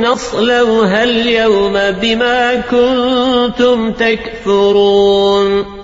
نصلوها اليوم بما كنتم تكفرون.